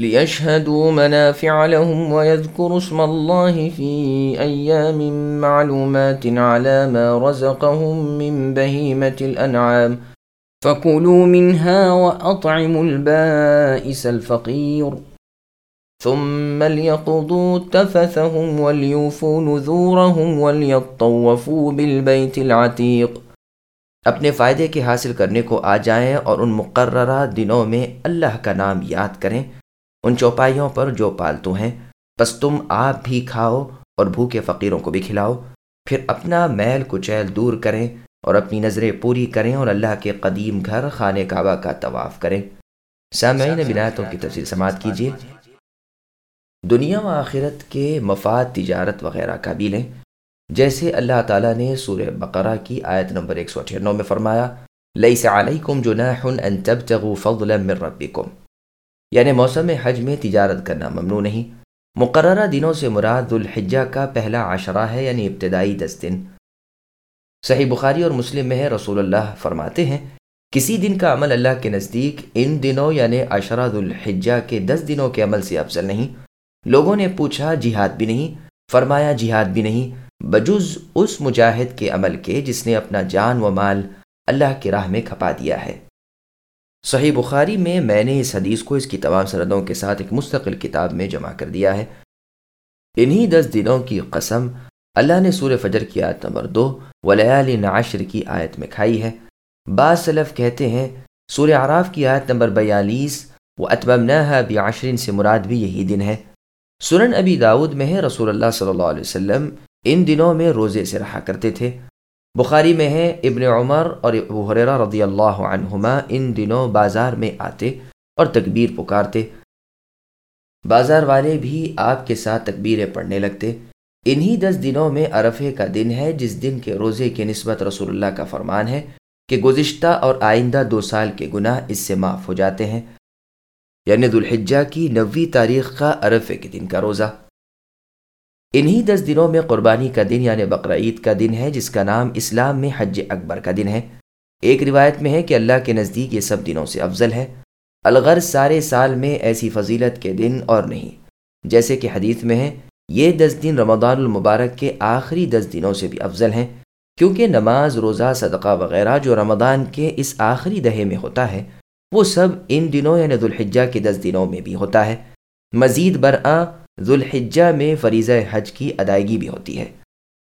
ليشهدوا منافع لهم ويذكروا اسم الله في أيام معلومات على ما رزقهم من بهيمة الأنعام. فكلوا منها وأطعموا البائس الفقير. ثم ليقضوا تفثهم وليوفوا نذورهم وليطوفوا بالبيت العتيق. اپنے فائدے کے حاصل کرنے کو آ جائیں اور ان مقررہ دنوں میں اللہ کا نام یاد کریں۔ ان چوپائیوں پر جو پالتو ہیں، بس تم آپ بھی کھاؤ اور بھوکے فقیروں کو بھی کھلاؤ۔ پھر اپنا میل کچیل دور کریں اور اپنی نظریں پوری کریں اور اللہ کے قدیم گھر خانہ کعبہ کا طواف کریں۔ سامعین بنایتوں کی تفصیل سماعت کیجیے۔ دنیا و آخرت کے مفاد تجارت وغیرہ کا بھی لیں جیسے اللہ تعالیٰ نے سورہ بقرہ کی آیت نمبر 198 میں فرمایا لئی علیکم جناح ان تبتغوا فضلا من ربکم۔ یعنی موسم حج میں تجارت کرنا ممنوع نہیں۔ مقررہ دنوں سے مراد الحجہ کا پہلا عشرہ ہے یعنی ابتدائی دس دن۔ صحیح بخاری اور مسلم میں ہے، رسول اللہ فرماتے ہیں، کسی دن کا عمل اللہ کے نزدیک ان دنوں یعنی عشرہ الحجہ کے دس دنوں کے عمل سے افضل نہیں۔ لوگوں نے پوچھا، جہاد بھی نہیں۔ فرمایا، جہاد بھی نہیں۔ بجز اس مجاہد کے عمل کے جس نے اپنا جان و مال اللہ کی راہ میں کھپا دیا ہے۔ صحیح بخاری میں میں نے اس حدیث کو اس کی تمام سردوں کے ساتھ ایک مستقل کتاب میں جمع کر دیا ہے۔ انہی دس دنوں کی قسم اللہ نے سور فجر کی آیت نمبر دو ولیال نعشر کی آیت میں کھائی ہے۔ بعض سلف کہتے ہیں سور عراف کی آیت نمبر بیالیس و اتبمناها بعشرین سے مراد بھی یہی دن ہے۔ سنن ابی داود میں ہے رسول اللہ صلی اللہ علیہ وسلم ان دنوں میں روزے سے رہا کرتے تھے۔ بخاری میں ہے، ابن عمر اور ابو حریرہ رضی اللہ عنہما ان دنوں بازار میں آتے اور تکبیر پکارتے۔ بازار والے بھی آپ کے ساتھ تکبیریں پڑھنے لگتے۔ انہی دس دنوں میں عرفے کا دن ہے، جس دن کے روزے کی نسبت رسول اللہ کا فرمان ہے کہ گزشتہ اور آئندہ دو سال کے گناہ اس سے معاف ہو جاتے ہیں۔ یعنی دلحجہ کی نوی تاریخ کا عرفے کے دن کا روزہ۔ انہی دس دنوں میں قربانی کا دن یعنی بقرعید کا دن ہے، جس کا نام اسلام میں حج اکبر کا دن ہے۔ ایک روایت میں ہے کہ اللہ کے نزدیک یہ سب دنوں سے افضل ہے۔ الغر سارے سال میں ایسی فضیلت کے دن اور نہیں۔ جیسے کہ حدیث میں ہے، یہ دس دن رمضان المبارک کے آخری دس دنوں سے بھی افضل ہیں، کیونکہ نماز، روزہ، صدقہ وغیرہ جو رمضان کے اس آخری دہے میں ہوتا ہے، وہ سب ان دنوں یعنی ذوالحجہ کے دس دنوں میں بھی ہوتا ہے۔ مزید برآں ذوالحجہ میں فریضہ حج کی ادائیگی بھی ہوتی ہے۔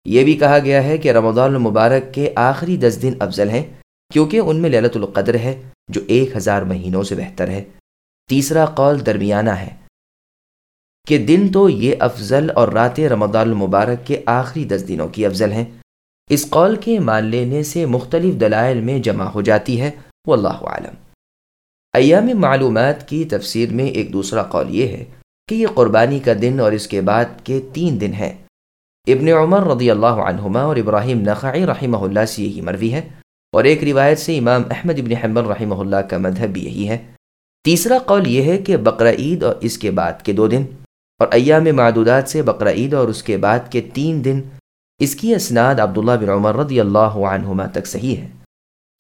یہ بھی کہا گیا ہے کہ رمضان المبارک کے آخری دس دن افضل ہیں، کیونکہ ان میں للت القدر ہے، جو ایک ہزار مہینوں سے بہتر ہے۔ تیسرا قول درمیانہ ہے کہ دن تو یہ افضل اور رات رمضان المبارک کے آخری دس دنوں کی افضل ہیں۔ اس قول کے مان لینے سے مختلف دلائل میں جمع ہو جاتی ہے وہ عالم ایام معلومات کی تفسیر میں ایک دوسرا قول یہ ہے کہ یہ قربانی کا دن اور اس کے بعد کے تین دن ہیں۔ ابن عمر رضی اللہ عنہما اور ابراہیم نخعی رحمہ اللہ سے یہی مروی ہے اور ایک روایت سے امام احمد ابن حمبل رحمہ اللہ کا مذہب بھی یہی ہے۔ تیسرا قول یہ ہے کہ بقرہ عید اور اس کے بعد کے دو دن اور ایام معدودات سے بقرہ عید اور اس کے بعد کے تین دن، اس کی اسناد عبداللہ بن عمر رضی اللہ عنہما تک صحیح ہے۔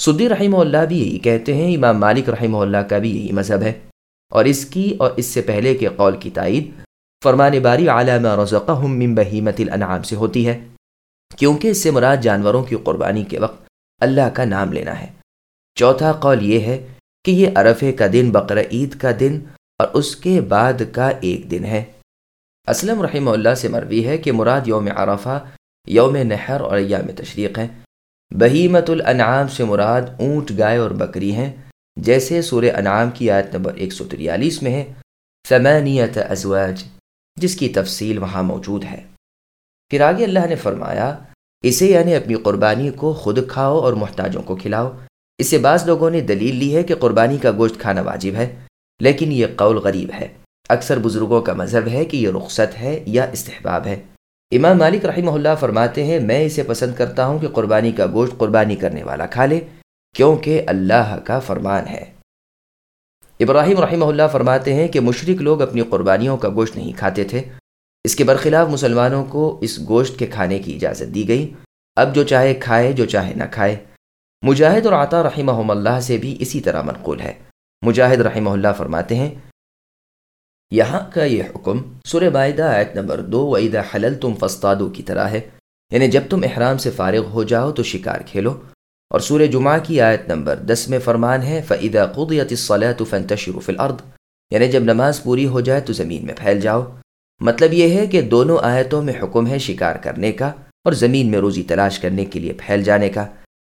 سدی رحمہ اللہ بھی یہی کہتے ہیں، امام مالک رحمہ اللہ کا بھی یہی مذہب ہے۔ اور اس کی اور اس سے پہلے کے قول کی تائید فرمان باری علامہ رزقہم من بہیمت الانعام سے ہوتی ہے، کیونکہ اس سے مراد جانوروں کی قربانی کے وقت اللہ کا نام لینا ہے۔ چوتھا قول یہ ہے کہ یہ عرفے کا دن بقر عید کا دن اور اس کے بعد کا ایک دن ہے۔ اسلم رحمہ اللہ سے مروی ہے کہ مراد یوم عرفہ، یوم نحر اور ایام تشریق ہیں۔ بہیمت الانعام سے مراد اونٹ، گائے اور بکری ہیں۔ جیسے سور انعام کی آیت نمبر 143 میں ہے، ثمانیت ازواج، جس کی تفصیل وہاں موجود ہے۔ پھر آگے اللہ نے فرمایا، اسے یعنی اپنی قربانی کو خود کھاؤ اور محتاجوں کو کھلاؤ۔ اس سے بعض لوگوں نے دلیل لی ہے کہ قربانی کا گوشت کھانا واجب ہے، لیکن یہ قول غریب ہے۔ اکثر بزرگوں کا مذہب ہے کہ یہ رخصت ہے یا استحباب ہے۔ امام مالک رحمہ اللہ فرماتے ہیں، میں اسے پسند کرتا ہوں کہ قربانی کا گوشت قربانی کرنے والا کھا لے۔ کیونکہ اللہ کا فرمان ہے۔ ابراہیم رحمہ اللہ فرماتے ہیں کہ مشرق لوگ اپنی قربانیوں کا گوشت نہیں کھاتے تھے۔ اس کے برخلاف مسلمانوں کو اس گوشت کے کھانے کی اجازت دی گئی۔ اب جو چاہے کھائے، جو چاہے نہ کھائے۔ مجاہد اور عطا رحمہ اللہ سے بھی اسی طرح منقول ہے۔ مجاہد رحمہ اللہ فرماتے ہیں، یہاں کا یہ حکم سر معدہ آیت نمبر دو وعیدہ حلل تم فستادو کی طرح ہے۔ یعنی جب تم احرام سے فارغ ہو جاؤ تو شکار کھیلو۔ اور سورہ جمعہ کی آیت نمبر دس میں فرمان ہے فعیدہ قدیت الصلاۃ فنتشروا فی الارض یعنی جب نماز پوری ہو جائے تو زمین میں پھیل جاؤ۔ مطلب یہ ہے کہ دونوں آیتوں میں حکم ہے شکار کرنے کا اور زمین میں روزی تلاش کرنے کے لیے پھیل جانے کا۔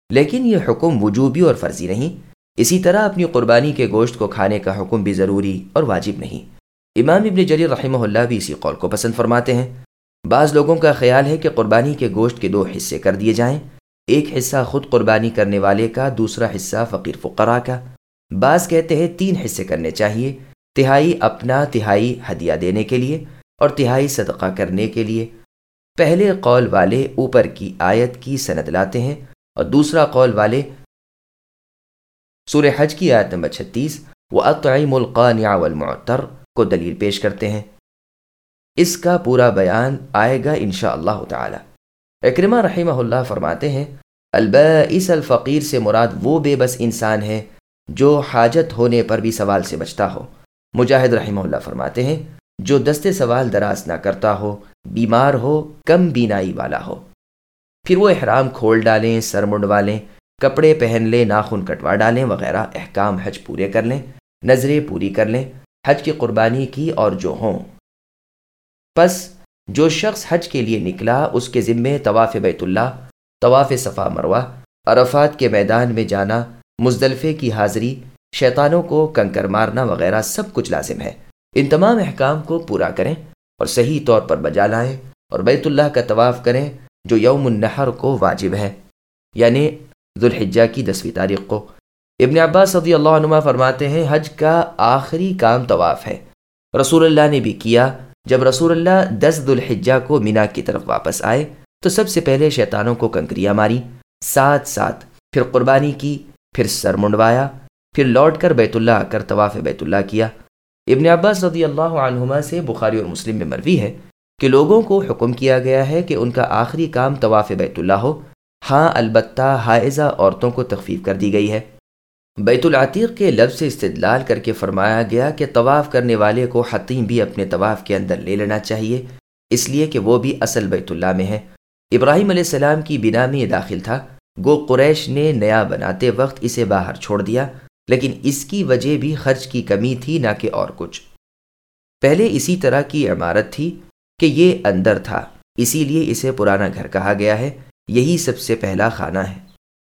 لیکن یہ حکم وجوبی اور فرضی نہیں۔ اسی طرح اپنی قربانی کے گوشت کو کھانے کا حکم بھی ضروری اور واجب نہیں۔ امام ابن جریر رحمہ اللہ بھی اسی قول کو پسند فرماتے ہیں۔ بعض لوگوں کا خیال ہے کہ قربانی کے گوشت کے دو حصے کر دیے جائیں۔ ایک حصہ خود قربانی کرنے والے کا، دوسرا حصہ فقیر فقراء کا۔ بعض کہتے ہیں تین حصے کرنے چاہیے، تہائی اپنا، تہائی ہدیہ دینے کے لیے اور تہائی صدقہ کرنے کے لیے۔ پہلے قول والے اوپر کی آیت کی سند لاتے ہیں اور دوسرا قول والے سورہ حج کی آیت نمبر چھتیس وہ اطعیم القانع والمعتر کو دلیل پیش کرتے ہیں۔ اس کا پورا بیان آئے گا انشاء اللہ تعالی۔ اکرمہ رحمہ اللہ فرماتے ہیں البیس الفقیر سے مراد وہ بے بس انسان ہے جو حاجت ہونے پر بھی سوال سے بچتا ہو۔ مجاہد رحمہ اللہ فرماتے ہیں، جو دستے سوال دراز نہ کرتا ہو، بیمار ہو، کم بینائی والا ہو۔ پھر وہ احرام کھول ڈالیں، سر منڈوا لیں، کپڑے پہن لیں، ناخن کٹوا ڈالیں، وغیرہ احکام حج پورے کر لیں، نظریں پوری کر لیں، حج کی قربانی کی اور جو ہوں۔ پس جو شخص حج کے لیے نکلا، اس کے ذمے طواف بیت اللہ طواف صفا مروہ، عرفات کے میدان میں جانا، مزدلفے کی حاضری، شیطانوں کو کنکر مارنا وغیرہ سب کچھ لازم ہے۔ ان تمام احکام کو پورا کریں اور صحیح طور پر بجا لائیں اور بیت اللہ کا طواف کریں جو یوم النحر کو واجب ہے۔ یعنی ذوالحجہ کی دسویں تاریخ کو۔ ابن عباس صدی اللہ عنہ فرماتے ہیں، حج کا آخری کام طواف ہے۔ رسول اللہ نے بھی کیا۔ جب رسول اللہ دس ذوالحجہ کو مینا کی طرف واپس آئے تو سب سے پہلے شیطانوں کو کنکریاں ماری۔ ساتھ ساتھ پھر قربانی کی، پھر سر منڈوایا، پھر لوٹ کر بیت اللہ آ کر طواف بیت اللہ کیا۔ ابن عباس رضی اللہ عنہما سے بخاری اور مسلم میں مروی ہے کہ لوگوں کو حکم کیا گیا ہے کہ ان کا آخری کام طواف بیت اللہ ہو۔ ہاں البتہ حائزہ عورتوں کو تخفیف کر دی گئی ہے۔ بیت العتیق کے لفظ سے استدلال کر کے فرمایا گیا کہ طواف کرنے والے کو حتیم بھی اپنے طواف کے اندر لے لینا چاہیے، اس لیے کہ وہ بھی اصل بیت اللہ میں ہے ابراہیم علیہ السلام کی بنا میں یہ داخل تھا۔ گو قریش نے نیا بناتے وقت اسے باہر چھوڑ دیا، لیکن اس کی وجہ بھی خرچ کی کمی تھی، نہ کہ اور کچھ۔ پہلے اسی طرح کی عمارت تھی کہ یہ اندر تھا، اسی لیے اسے پرانا گھر کہا گیا ہے۔ یہی سب سے پہلا خانہ ہے۔